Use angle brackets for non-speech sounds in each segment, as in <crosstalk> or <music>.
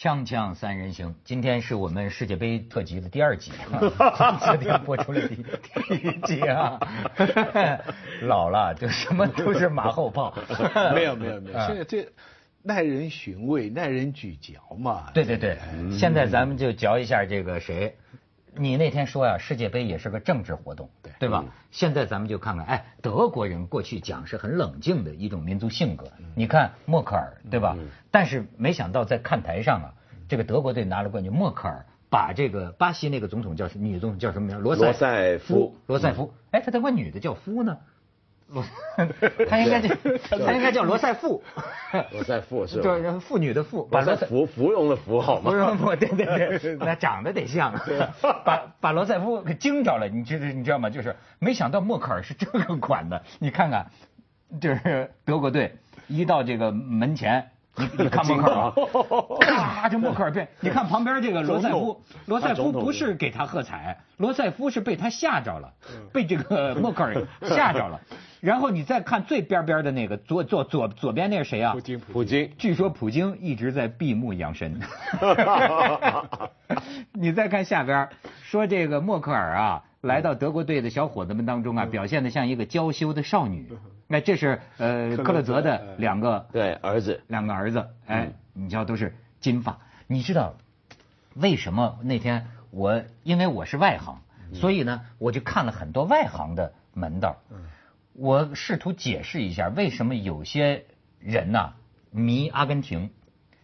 锵锵三人行，今天是我们世界杯特辑的第二集，昨天播出了第第一集啊。<laughs> 老了就什么都是马后炮。没有没有没有，现在这耐人寻味、耐人咀嚼嘛。对对对，现在咱们就嚼一下这个谁。你那天说呀，世界杯也是个政治活动，对对吧？现在咱们就看看，哎，德国人过去讲是很冷静的一种民族性格。你看默克尔，对吧？但是没想到在看台上啊，这个德国队拿了冠军，默克尔把这个巴西那个总统叫女总统叫什么名？罗塞夫。罗塞夫。哎，他怎么女的叫夫呢？罗，<laughs> 他应该叫他应该叫罗塞夫，<laughs> 罗塞夫是吧？就是妇女的妇，把罗塞芙芙蓉的芙好吗？芙蓉芙，对对对，<laughs> 那长得得像，把把罗塞夫给惊着了，你知道你知道吗？就是没想到默克尔是这个款的，你看看，就是德国队一到这个门前。你 <laughs> 你看默克尔，咔，这默克尔变。你看旁边这个罗塞夫，罗塞夫不是给他喝彩，罗塞夫是被他吓着了，被这个 <laughs> 默克尔吓着了。然后你再看最边边的那个左左左左边那是谁啊？普京。普京。据说普京一直在闭目养神。<laughs> 你再看下边，说这个默克尔啊，来到德国队的小伙子们当中啊，表现的像一个娇羞的少女。那这是呃克勒泽的两个对儿子，两个儿子，哎，你知道都是金发。你知道为什么那天我因为我是外行，所以呢我就看了很多外行的门道。我试图解释一下为什么有些人呐迷阿根廷，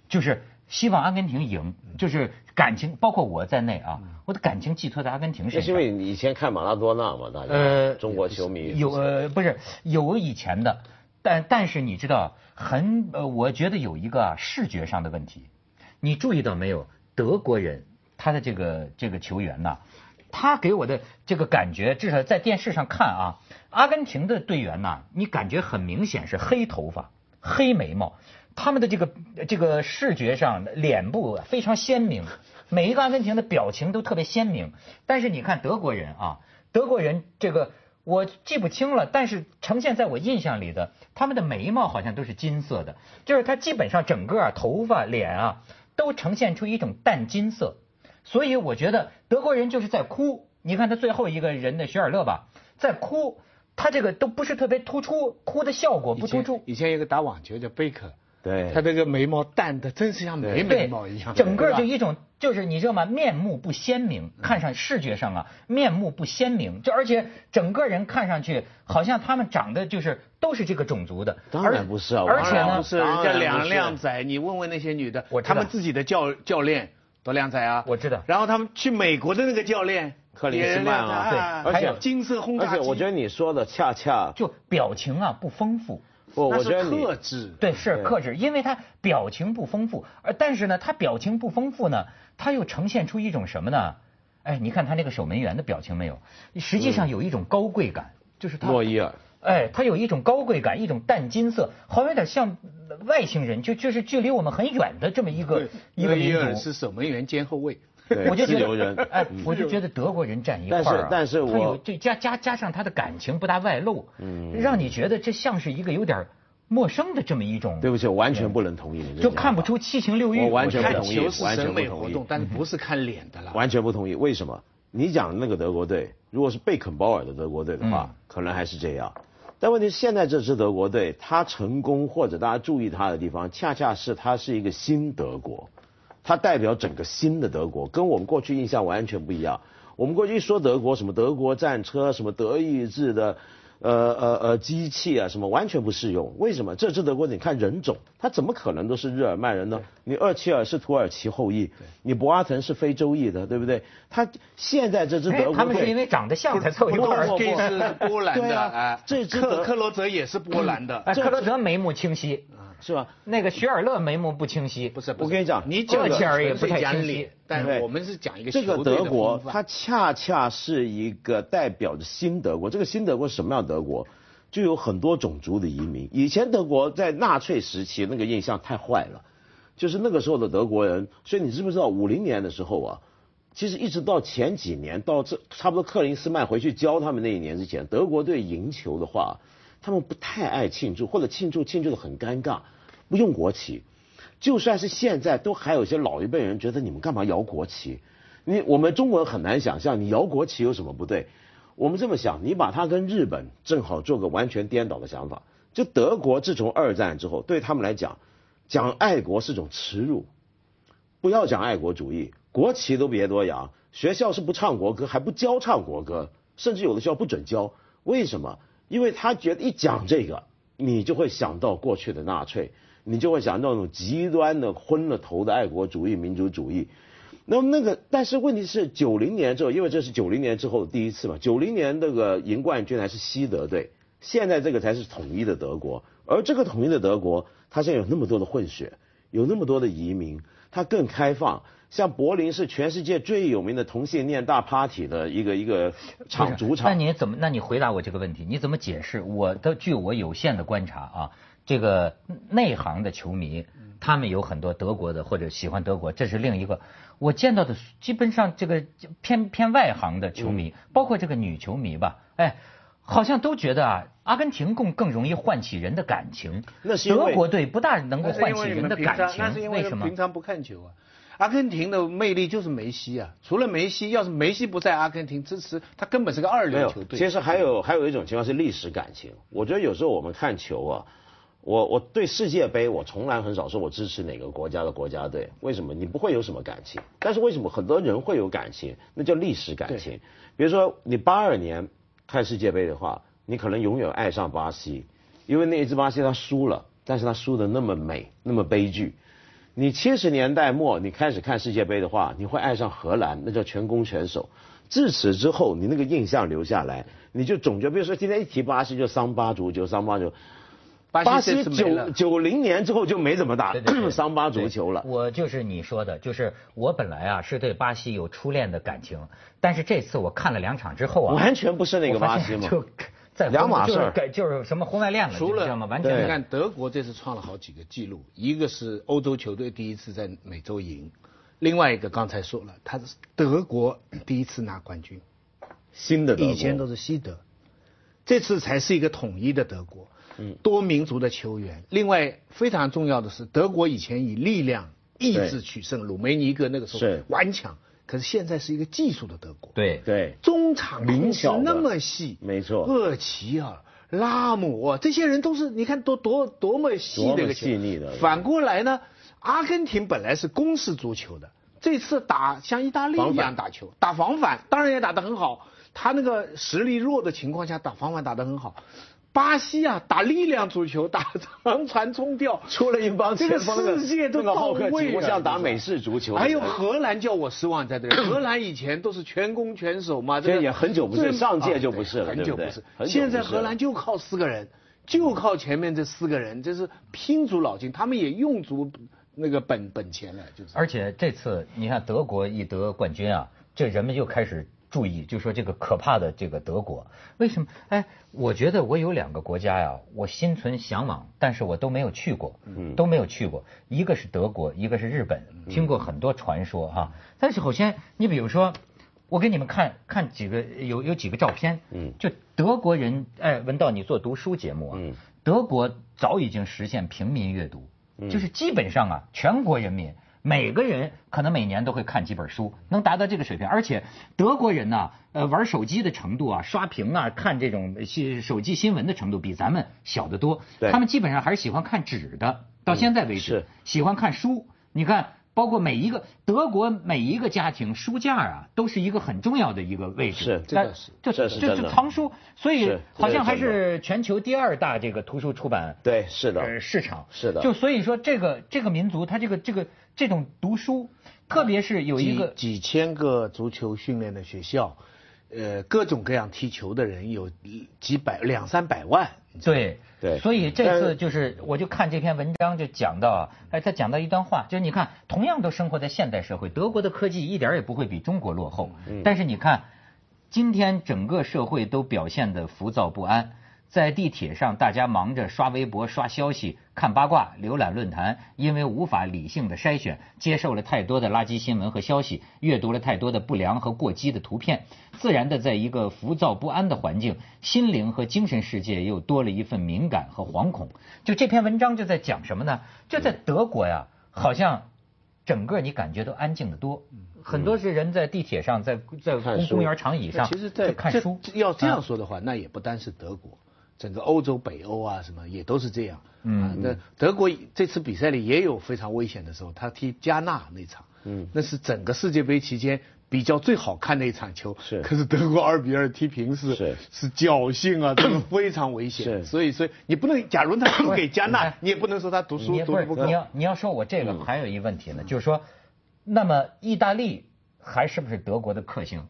就是希望阿根廷赢，就是感情包括我在内啊，我的感情寄托在阿根廷身上。是因为你以前看马拉多纳嘛，大家呃中国球迷有呃不是有以前的，但但是你知道很呃我觉得有一个啊视觉上的问题，你注意到没有？德国人他的这个这个球员呐。他给我的这个感觉，至少在电视上看啊，阿根廷的队员呐，你感觉很明显是黑头发、黑眉毛，他们的这个这个视觉上脸部非常鲜明，每一个阿根廷的表情都特别鲜明。但是你看德国人啊，德国人这个我记不清了，但是呈现在我印象里的，他们的眉毛好像都是金色的，就是他基本上整个头发、脸啊都呈现出一种淡金色。所以我觉得德国人就是在哭，你看他最后一个人的徐尔勒吧，在哭，他这个都不是特别突出，哭的效果不突出。以前有个打网球叫贝克，对，他这个眉毛淡的真是像没眉毛一样，整个就一种就是你知道吗？面目不鲜明，看上视觉上啊，面目不鲜明，就而且整个人看上去好像他们长得就是都是这个种族的。当然不是啊，而且呢，不是人家两靓仔，你问问那些女的，他们自己的教教练。多靓仔啊！我知道。然后他们去美国的那个教练克里斯曼啊，对，而且金色轰炸机。而且我觉得你说的恰恰就表情啊不丰富。不，我觉得克制。对，是克制，因为他表情不丰富，而但是呢，他表情不丰富呢，他又呈现出一种什么呢？哎，你看他那个守门员的表情没有？实际上有一种高贵感，就是他。诺伊尔。哎，他有一种高贵感，一种淡金色，好像有点像外星人，就就是距离我们很远的这么一个一个民族。是守门员兼后卫，我就觉得，哎，我就觉得德国人站一块儿，但是但是我有这加加加上他的感情不大外露，嗯，让你觉得这像是一个有点陌生的这么一种。对不起，我完全不能同意。就看不出七情六欲。我完全不同意，完全不同意。但是不是看脸的了。完全不同意，为什么？你讲那个德国队，如果是贝肯鲍尔的德国队的话，可能还是这样。但问题是，现在这支德国队，他成功或者大家注意他的地方，恰恰是他是一个新德国，他代表整个新的德国，跟我们过去印象完全不一样。我们过去一说德国，什么德国战车，什么德意志的。呃呃呃，机器啊什么完全不适用？为什么？这支德国，你看人种，他怎么可能都是日耳曼人呢？你厄齐尔是土耳其后裔，你博阿滕是非洲裔的，对不对？他现在这支德国，他们是因为长得像才凑一块儿。这是波兰的，啊，这支克克罗泽也是波兰的，克罗泽眉目清晰。是吧？那个徐尔勒眉目不清晰，不是。我跟你讲，你讲切尔也不太清晰。但我们是讲一个这个德国，它恰恰是一个代表着新德国。这个新德国是什么样德国？就有很多种族的移民。以前德国在纳粹时期那个印象太坏了，就是那个时候的德国人。所以你知不知道五零年的时候啊，其实一直到前几年，到这差不多克林斯曼回去教他们那一年之前，德国队赢球的话，他们不太爱庆祝，或者庆祝庆祝的很尴尬。不用国旗，就算是现在，都还有些老一辈人觉得你们干嘛摇国旗？你我们中国人很难想象，你摇国旗有什么不对？我们这么想，你把它跟日本正好做个完全颠倒的想法。就德国自从二战之后，对他们来讲，讲爱国是种耻辱，不要讲爱国主义，国旗都别多扬，学校是不唱国歌，还不教唱国歌，甚至有的学校不准教。为什么？因为他觉得一讲这个，你就会想到过去的纳粹。你就会想到那种极端的昏了头的爱国主义、民族主义。那么那个，但是问题是九零年之后，因为这是九零年之后第一次嘛。九零年那个赢冠军还是西德队，现在这个才是统一的德国。而这个统一的德国，它现在有那么多的混血，有那么多的移民，它更开放。像柏林是全世界最有名的同性恋大 party 的一个一个场主场。那你怎么？那你回答我这个问题？你怎么解释？我的据我有限的观察啊。这个内行的球迷，他们有很多德国的或者喜欢德国，这是另一个。我见到的基本上这个偏偏外行的球迷，包括这个女球迷吧，哎，好像都觉得啊，阿根廷更更容易唤起人的感情。那是德国队不大能够唤起人的感情，为什么？平常不看球啊。阿根廷的魅力就是梅西啊，除了梅西，要是梅西不在阿根廷支持，他根本是个二流球队。其实还有还有一种情况是历史感情。我觉得有时候我们看球啊。我我对世界杯，我从来很少说我支持哪个国家的国家队。为什么？你不会有什么感情。但是为什么很多人会有感情？那叫历史感情。比如说你八二年看世界杯的话，你可能永远爱上巴西，因为那一支巴西他输了，但是他输的那么美，那么悲剧。你七十年代末你开始看世界杯的话，你会爱上荷兰，那叫全攻全守。自此之后，你那个印象留下来，你就总觉得，比如说今天一提巴西就桑巴足球，桑巴足球。巴西九九零年之后就没怎么打桑巴足球了。我就是你说的，就是我本来啊是对巴西有初恋的感情，但是这次我看了两场之后啊，完全不是那个巴西嘛，就在两码事，就是什么婚外恋了，除了完全你看德国这次创了好几个记录，一个是欧洲球队第一次在美洲赢，另外一个刚才说了，他是德国第一次拿冠军，新的以前都是西德，这次才是一个统一的德国。嗯，多民族的球员。另外非常重要的是，德国以前以力量、意志取胜，鲁梅尼格那个时候顽强。可是现在是一个技术的德国。对对，中场灵巧那么细，没错。厄齐尔、拉姆这些人都是，你看多多多么细的一个细腻的。反过来呢，阿根廷本来是攻势足球的，这次打像意大利一样打球，打防反，当然也打得很好。他那个实力弱的情况下打防反打得很好。巴西啊，打力量足球，打长传冲吊，<laughs> 出了一帮这个世界都到位了，像打美式足球。还有荷兰叫我失望在这里，<clears throat> 荷兰以前都是全攻全守嘛，这也很久不是，上届就不是了，很久不是。现在荷兰就靠四个人，就靠前面这四个人，这是拼足脑筋，他们也用足那个本本钱了，就是。而且这次你看德国一得冠军啊，这人们又开始。注意，就说这个可怕的这个德国，为什么？哎，我觉得我有两个国家呀，我心存向往，但是我都没有去过，嗯都没有去过。一个是德国，一个是日本，听过很多传说哈。但是首先，你比如说，我给你们看看几个有有几个照片，嗯就德国人，哎，文道你做读书节目啊，德国早已经实现平民阅读，就是基本上啊，全国人民。每个人可能每年都会看几本书，能达到这个水平。而且德国人呢，呃，玩手机的程度啊，刷屏啊，看这种新手机新闻的程度比咱们小得多。他们基本上还是喜欢看纸的，到现在为止，喜欢看书。你看。包括每一个德国每一个家庭书架啊，都是一个很重要的一个位置。是，这是这是这是藏书，所以好像还是全球第二大这个图书出版。对，是的。市场是的。就所以说，这个这个民族，他这个这个这种读书，特别是有一个几千个足球训练的学校。呃，各种各样踢球的人有几百两三百万，对对，所以这次就是我就看这篇文章就讲到，哎，他讲到一段话，就是你看，同样都生活在现代社会，德国的科技一点也不会比中国落后，但是你看，今天整个社会都表现的浮躁不安。在地铁上，大家忙着刷微博、刷消息、看八卦、浏览论坛，因为无法理性的筛选，接受了太多的垃圾新闻和消息，阅读了太多的不良和过激的图片，自然的，在一个浮躁不安的环境，心灵和精神世界又多了一份敏感和惶恐。就这篇文章就在讲什么呢？就在德国呀，好像整个你感觉都安静的多。很多是人在地铁上，在在公公园长椅上，其实，在看书。要这样说的话，那也不单是德国，整个欧洲、北欧啊，什么也都是这样。嗯，那德国这次比赛里也有非常危险的时候，他踢加纳那场，嗯，那是整个世界杯期间。比较最好看的一场球，是，可是德国二比二踢平是是是侥幸啊，这个非常危险。是，所以所以你不能，假如他输给加纳，<laughs> 你也不能说他读书读不够。你要你要说我这个还有一问题呢，就是说，那么意大利还是不是德国的克星？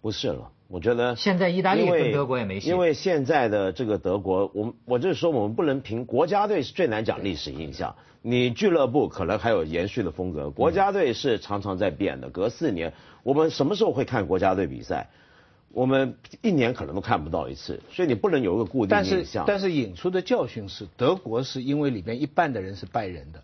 不是了，我觉得现在意大利跟德国也没戏。因为现在的这个德国，我我就是说，我们不能凭国家队是最难讲历史印象。你俱乐部可能还有延续的风格，国家队是常常在变的，隔四年。我们什么时候会看国家队比赛？我们一年可能都看不到一次，所以你不能有一个固定印象。但是，但是引出的教训是，德国是因为里边一半的人是拜仁的，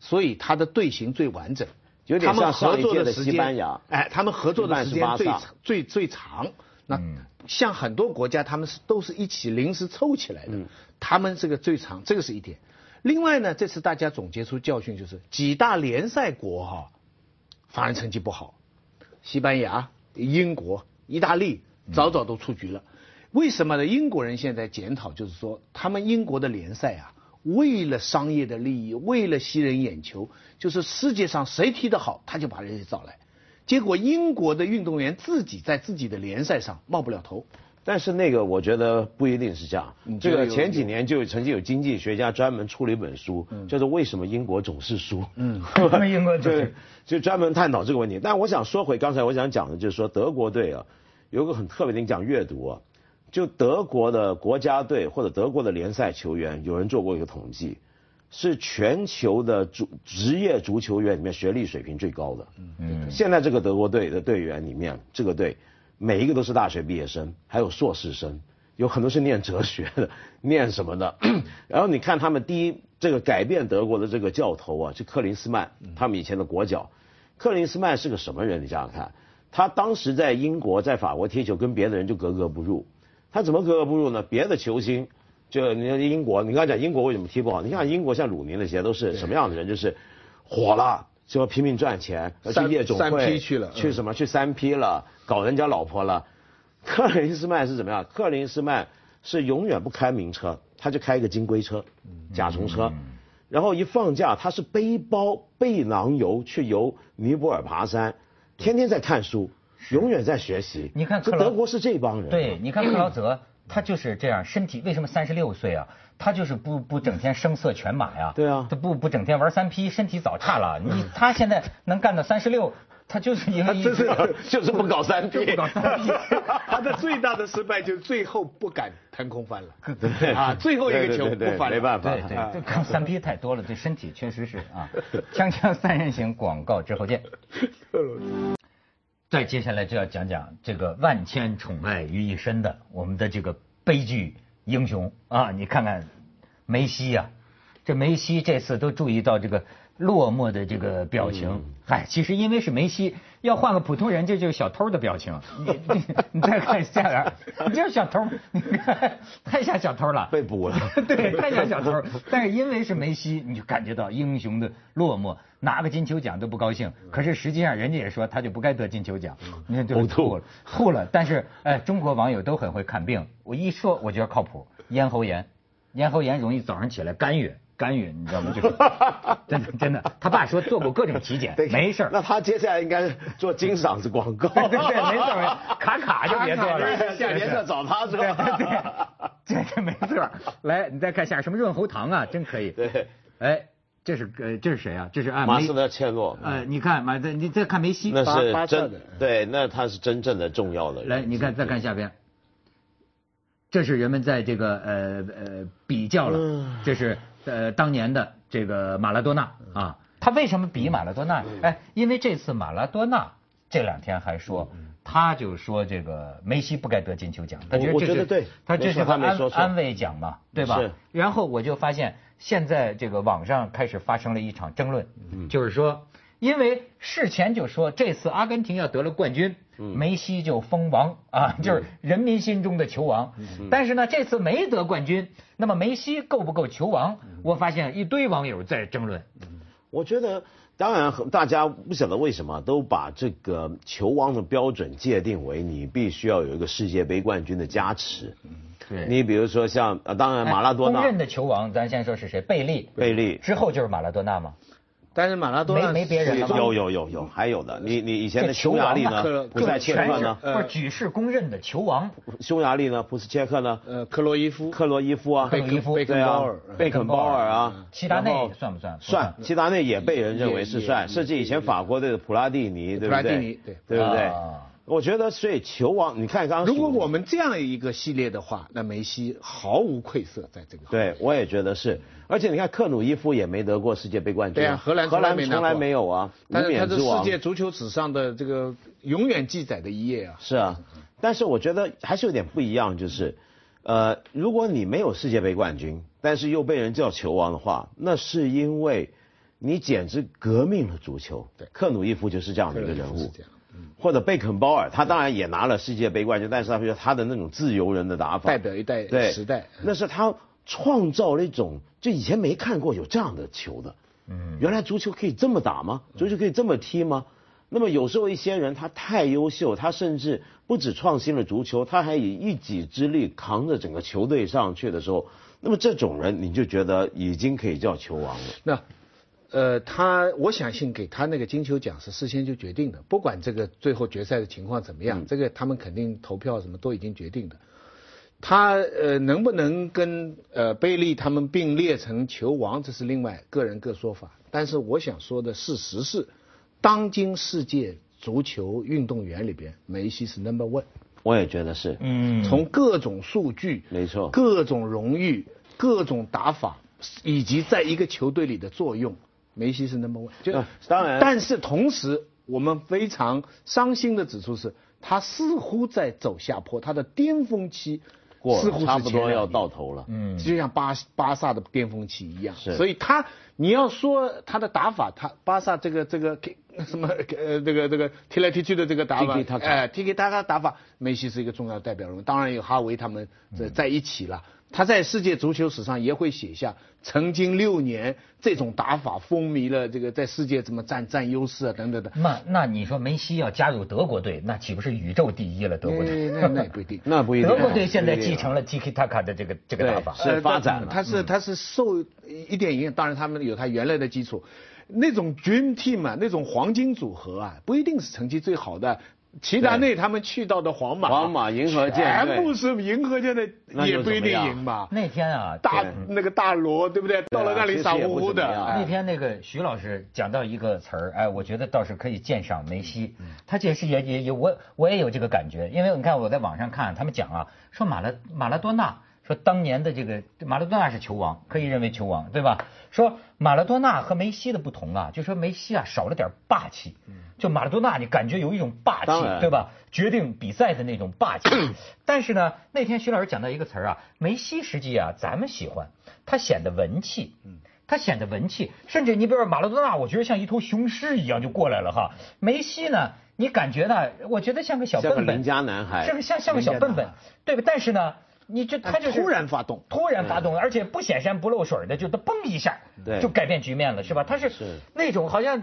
所以他的队形最完整。有点像上一届的西班牙。哎，他们合作的时间最最最长。那像很多国家，他们是都是一起临时凑起来的，他们这个最长，这个是一点。另外呢，这次大家总结出教训就是几大联赛国哈，反而成绩不好。西班牙、英国、意大利早早都出局了，为什么呢？英国人现在检讨，就是说他们英国的联赛啊，为了商业的利益，为了吸人眼球，就是世界上谁踢得好，他就把人家找来，结果英国的运动员自己在自己的联赛上冒不了头。但是那个我觉得不一定是这样。这个前几年就曾经有经济学家专门出了一本书，叫做《为什么英国总是输》。嗯，<laughs> 英国就就专门探讨这个问题。但我想说回刚才我想讲的，就是说德国队啊，有个很特别的，你讲阅读啊，就德国的国家队或者德国的联赛球员，有人做过一个统计，是全球的足职业足球员里面学历水平最高的。嗯嗯。现在这个德国队的队员里面，这个队。每一个都是大学毕业生，还有硕士生，有很多是念哲学的，<coughs> 念什么的。<coughs> 然后你看他们第一这个改变德国的这个教头啊，是克林斯曼，他们以前的国脚。克林斯曼是个什么人？你想想看，他当时在英国、在法国踢球，跟别的人就格格不入。他怎么格格不入呢？别的球星，就你看英国，你刚才讲英国为什么踢不好？你看英国像鲁尼那些都是什么样的人？就是火了。就要拼命赚钱，要去夜总会，去了，去什么？去三 P 了，搞人家老婆了。克林斯曼是怎么样？克林斯曼是永远不开名车，他就开一个金龟车，甲虫车。然后一放假，他是背包背囊游去游尼泊尔爬山，天天在看书，永远在学习。你看，德国是这帮人。对，你看克劳泽，他就是这样，身体为什么三十六岁啊？他就是不不整天声色犬马呀，对啊，他不不整天玩三 P，身体早差了。你他现在能干到三十六，他就是因为就是 <laughs> 就是不搞三 P，不搞三 P。<laughs> 他的最大的失败就是最后不敢腾空翻了，对 <laughs> 啊，最后一个球不翻，没办法，对对，搞三 P 太多了，对身体确实是啊。锵锵三人行广告之后见。再接下来就要讲讲这个万千宠爱于一身的我们的这个悲剧。英雄啊，你看看梅西呀，这梅西这次都注意到这个落寞的这个表情。嗨，其实因为是梅西，要换个普通人，这就是小偷的表情。你你 <laughs> 你再看下边，你就是小偷，你 <laughs> 看太像小偷了。被捕了。<laughs> 对，太像小偷。但是因为是梅西，你就感觉到英雄的落寞，拿个金球奖都不高兴。可是实际上人家也说他就不该得金球奖。你看就吐了，吐了。但是哎，中国网友都很会看病。我一说，我觉得靠谱。咽喉炎，咽喉炎容易早上起来干哕。干预，你知道吗？就是 <laughs> 真的真的，他爸说做过各种体检，没事那他接下来应该做金嗓子广告，<laughs> 对对对，没错，卡卡就别做了，<laughs> 下年再找他是吧？对对，这没错。来，你再看下什么润喉糖啊，真可以。对，哎，这是呃，这是谁啊？这是马斯特切洛。呃，你看马斯，你再看梅西，那是真对，那他是真正的重要的。来，你看再看下边，这是人们在这个呃呃比较了，这是。呃，当年的这个马拉多纳啊，他为什么比马拉多纳？哎，因为这次马拉多纳这两天还说，他就说这个梅西不该得金球奖，他觉得这是他这是安安慰奖嘛，对吧？然后我就发现，现在这个网上开始发生了一场争论，就是说，因为事前就说这次阿根廷要得了冠军。梅西就封王啊，就是人民心中的球王。但是呢，这次没得冠军，那么梅西够不够球王？我发现一堆网友在争论。我觉得，当然大家不晓得为什么都把这个球王的标准界定为你必须要有一个世界杯冠军的加持。嗯，对。你比如说像呃，当然马拉多纳。公认的球王，咱先说是谁？贝利。贝利之后就是马拉多纳吗？但是马拉多纳没没别人了有有有有还有的，你你以前的匈牙利呢？不在切克呢？不是举世公认的球王。匈牙利呢？普斯切克呢？呃，克洛伊夫。克洛伊夫啊。贝肯夫。贝肯鲍尔。贝肯鲍尔啊。齐达内算不算？算，齐达内也被人认为是算，甚至以前法国队的普拉蒂尼，对不对？普拉蒂尼，对对不对？我觉得，所以球王，你看刚刚，如果我们这样一个系列的话，那梅西毫无愧色在这个。对，我也觉得是。而且你看，克鲁伊夫也没得过世界杯冠军。对啊，荷兰荷兰从来没有啊。但是他是世界足球史上的这个永远记载的一页啊。是啊，但是我觉得还是有点不一样，就是，呃，如果你没有世界杯冠军，但是又被人叫球王的话，那是因为你简直革命了足球。对，克鲁伊夫就是这样的一个人物。或者贝肯鲍尔，他当然也拿了世界杯冠军，但是他比如他的那种自由人的打法，代表一代时代，那是他创造了一种就以前没看过有这样的球的。嗯，原来足球可以这么打吗？足球可以这么踢吗？那么有时候一些人他太优秀，他甚至不止创新了足球，他还以一己之力扛着整个球队上去的时候，那么这种人你就觉得已经可以叫球王了。那。呃，他我相信给他那个金球奖是事先就决定的，不管这个最后决赛的情况怎么样，这个他们肯定投票什么都已经决定的。他呃能不能跟呃贝利他们并列成球王，这是另外个人各说法。但是我想说的事实是，当今世界足球运动员里边，梅西是 number one。我也觉得是，嗯，从各种数据，没错，各种荣誉，各种打法，以及在一个球队里的作用。梅西是 number one，就当然，但是同时我们非常伤心的指出是，他似乎在走下坡，他的巅峰期似乎差不多要到头了，嗯，就像巴巴萨的巅峰期一样，所以他你要说他的打法，他巴萨这个这个 <laughs> 什么呃这个这个踢来踢去的这个打法，哎，踢给他的打法，梅西是一个重要代表人物，当然有哈维他们在在一起了。他在世界足球史上也会写下曾经六年这种打法风靡了这个在世界怎么占占优势啊等等的。那那你说梅西要加入德国队，那岂不是宇宙第一了？德国队 <laughs> 那那不一定，<laughs> 那不一定。德国队现在继承了 Tiki Taka 的这个这个打法，是发展了。他是他是受一点影响，当然他们有他原来的基础。那种 Dream Team 啊，那种黄金组合啊，不一定是成绩最好的。齐达内他们去到的皇马，皇马银河舰全部是银河舰的，也不一定赢吧。那天啊，大那个大罗对不对？到了那里傻乎乎的。那天那个徐老师讲到一个词儿，哎，我觉得倒是可以鉴赏梅西。他这是也也也我我也有这个感觉，因为你看我在网上看他们讲啊，说马拉马拉多纳。说当年的这个马拉多纳是球王，可以认为球王，对吧？说马拉多纳和梅西的不同啊，就说梅西啊少了点霸气，就马拉多纳你感觉有一种霸气，对吧？决定比赛的那种霸气。但是呢，那天徐老师讲到一个词儿啊，梅西实际啊咱们喜欢，他显得文气，他显得文气，甚至你比如说马拉多纳，我觉得像一头雄狮一样就过来了哈。梅西呢，你感觉呢，我觉得像个小笨笨，邻家男孩，是不是像像个小笨笨，对吧？但是呢。你这他就是突然发动，突然发动，而且不显山不漏水的，就他嘣一下，就改变局面了，是吧？他是那种好像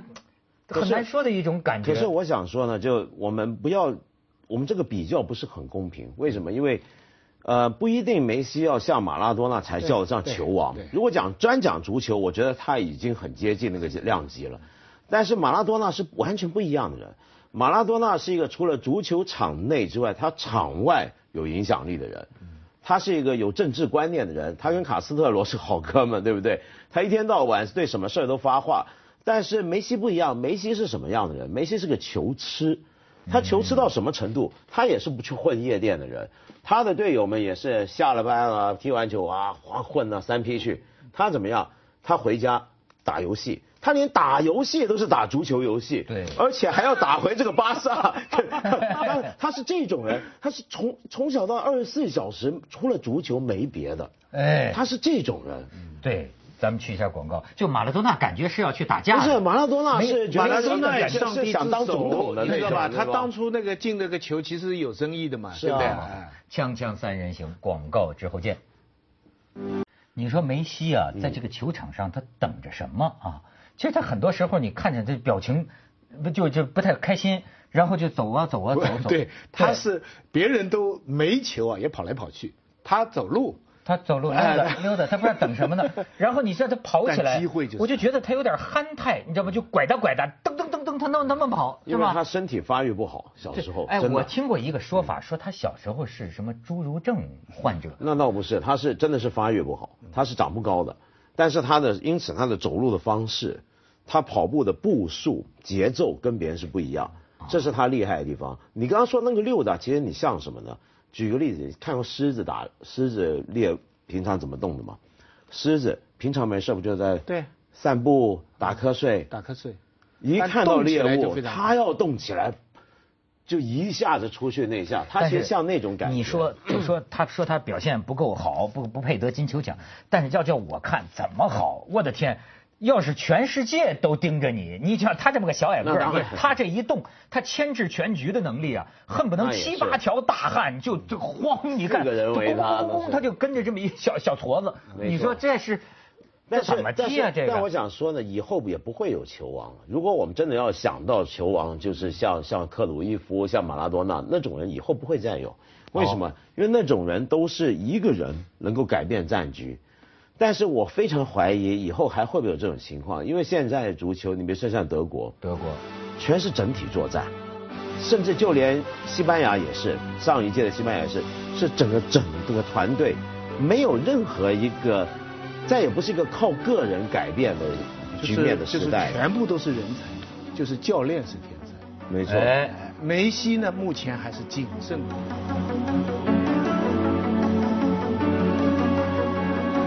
很难说的一种感觉。可是我想说呢，就我们不要，我们这个比较不是很公平。为什么？因为呃，不一定梅西要像马拉多纳才叫得上球王。如果讲专讲足球，我觉得他已经很接近那个量级了。但是马拉多纳是完全不一样的人。马拉多纳是一个除了足球场内之外，他场外有影响力的人。他是一个有政治观念的人，他跟卡斯特罗是好哥们，对不对？他一天到晚对什么事儿都发话。但是梅西不一样，梅西是什么样的人？梅西是个球痴，他球痴到什么程度？他也是不去混夜店的人，他的队友们也是下了班啊，踢完球啊，混到三 P 去。他怎么样？他回家打游戏。他连打游戏都是打足球游戏，对，而且还要打回这个巴萨。他 <laughs> 他是这种人，他是从从小到二十四小时除了足球没别的。哎，他是这种人。对，咱们去一下广告。就马拉多纳感觉是要去打架。不是马拉多纳是马拉多纳是想当总统的那个吧？他当初那个进那个球其实有争议的嘛，对不对？锵锵三人行，广告之后见。你说梅西啊，在这个球场上他等着什么啊？其实他很多时候你看见这表情，不就就不太开心，然后就走啊走啊走走。对，他是别人都没球啊，也跑来跑去，他走路。他走路溜达溜达，他不知道等什么呢。<laughs> 然后你知道他跑起来，机会就我就觉得他有点憨态，你知道吗？就拐哒拐哒，噔噔噔噔，他那那么跑，因为他身体发育不好，小时候。哎，我听过一个说法，说他小时候是什么侏儒症患者。那倒不是，他是真的是发育不好，他是长不高的。但是他的因此他的走路的方式，他跑步的步数节奏跟别人是不一样，这是他厉害的地方。你刚刚说那个溜达，其实你像什么呢？举个例子，看过狮子打狮子猎，平常怎么动的吗？狮子平常没事不就在对散步、打瞌睡、打瞌睡，一看到猎物，它要动起来，就一下子出去那一下，它其实像那种感觉。你说就说他说他表现不够好，不不配得金球奖，但是要叫我看怎么好？我的天！要是全世界都盯着你，你像他这么个小矮个儿，他这一动，他牵制全局的能力啊，恨不能七八条大汉就就慌，你看，咣咣咣，他就跟着这么一小小矬子，你说这是，这怎么踢啊？这个？但我想说呢，以后也不会有球王了。如果我们真的要想到球王，就是像像克鲁伊夫、像马拉多纳那种人，以后不会再有。为什么？因为那种人都是一个人能够改变战局。但是我非常怀疑以后还会不会有这种情况，因为现在足球，你别说像德国，德国。全是整体作战，甚至就连西班牙也是，上一届的西班牙也是，是整个整个团队，没有任何一个，再也不是一个靠个人改变的局面的时代，全部都是人才，就是教练是天才，没错，哎梅西呢目前还是谨慎。